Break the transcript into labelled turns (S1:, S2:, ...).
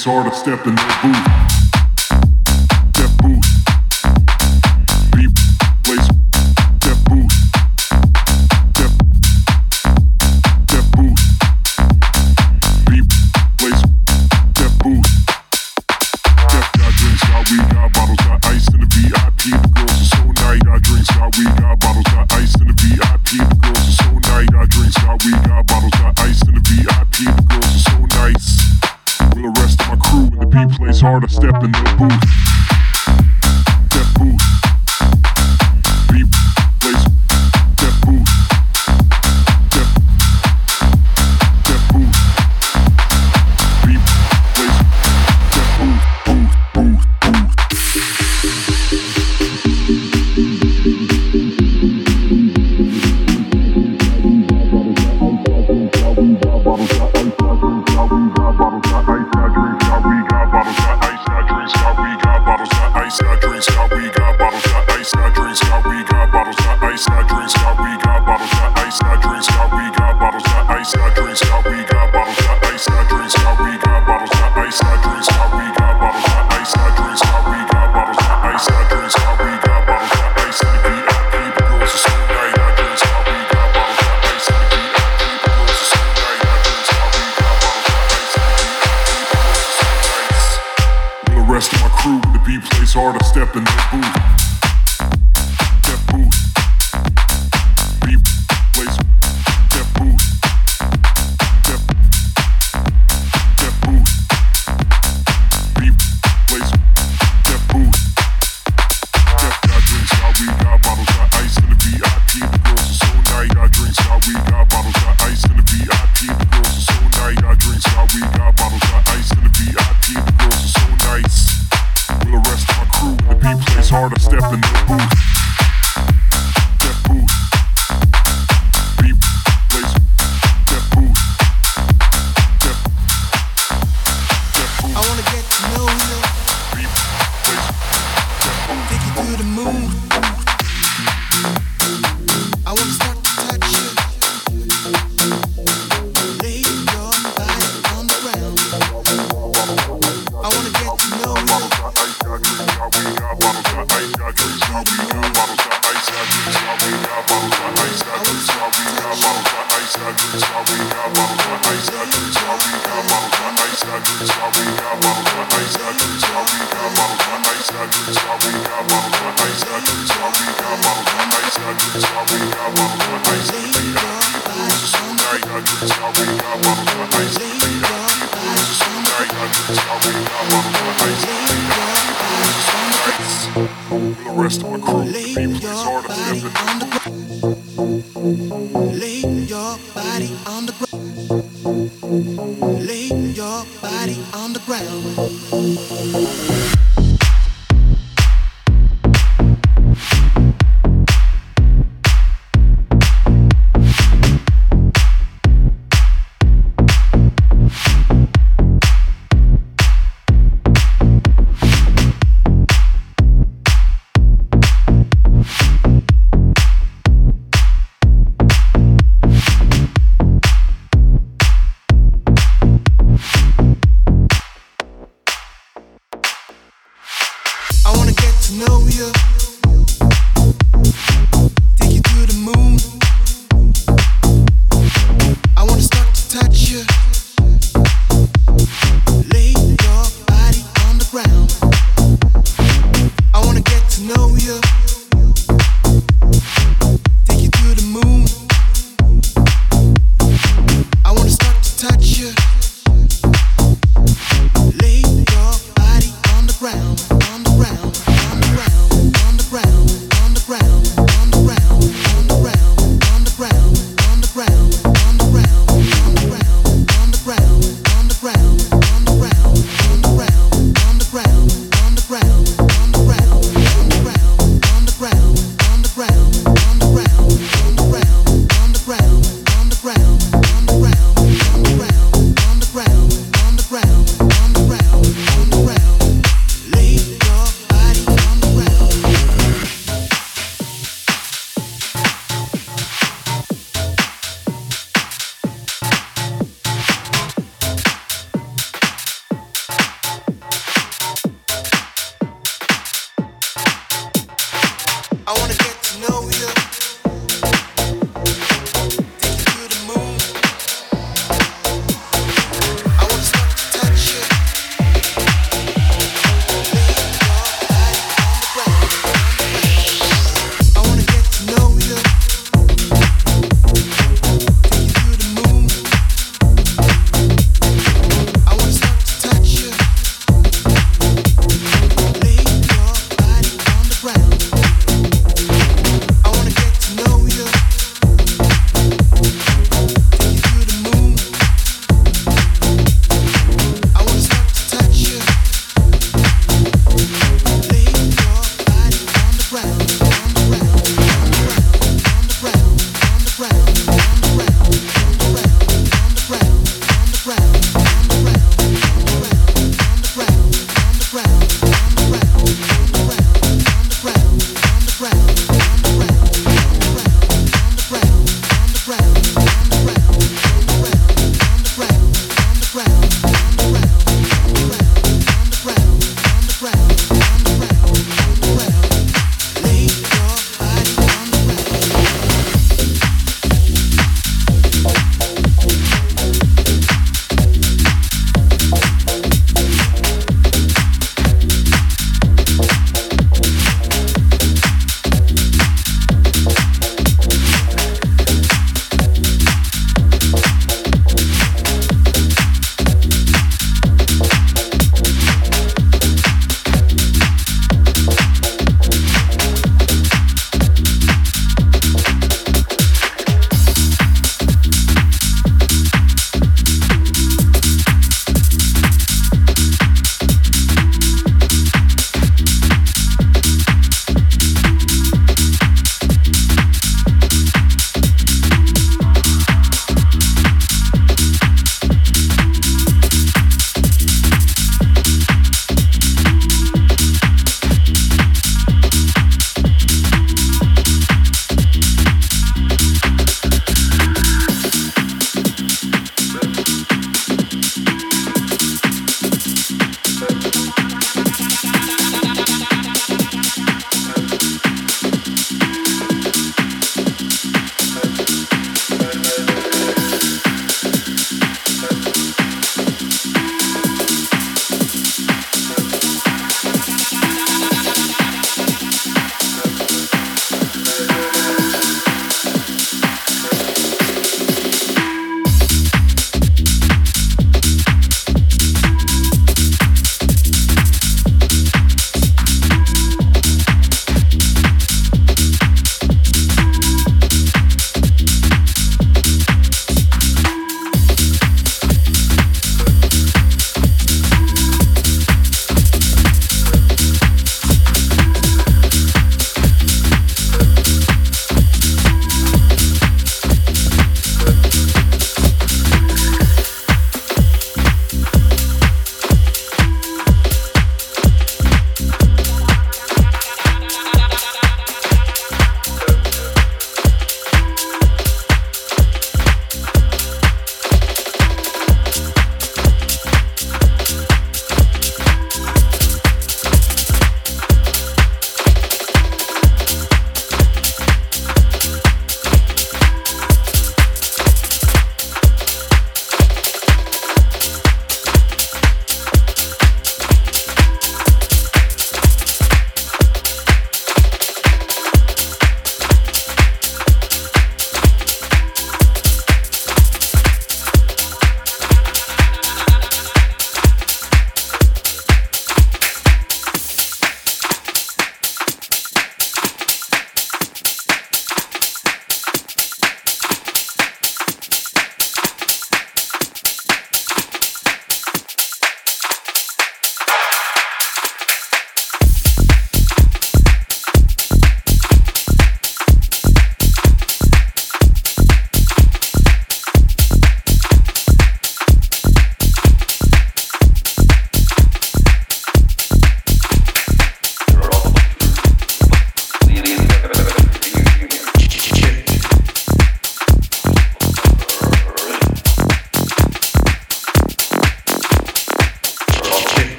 S1: It's of step in their booth.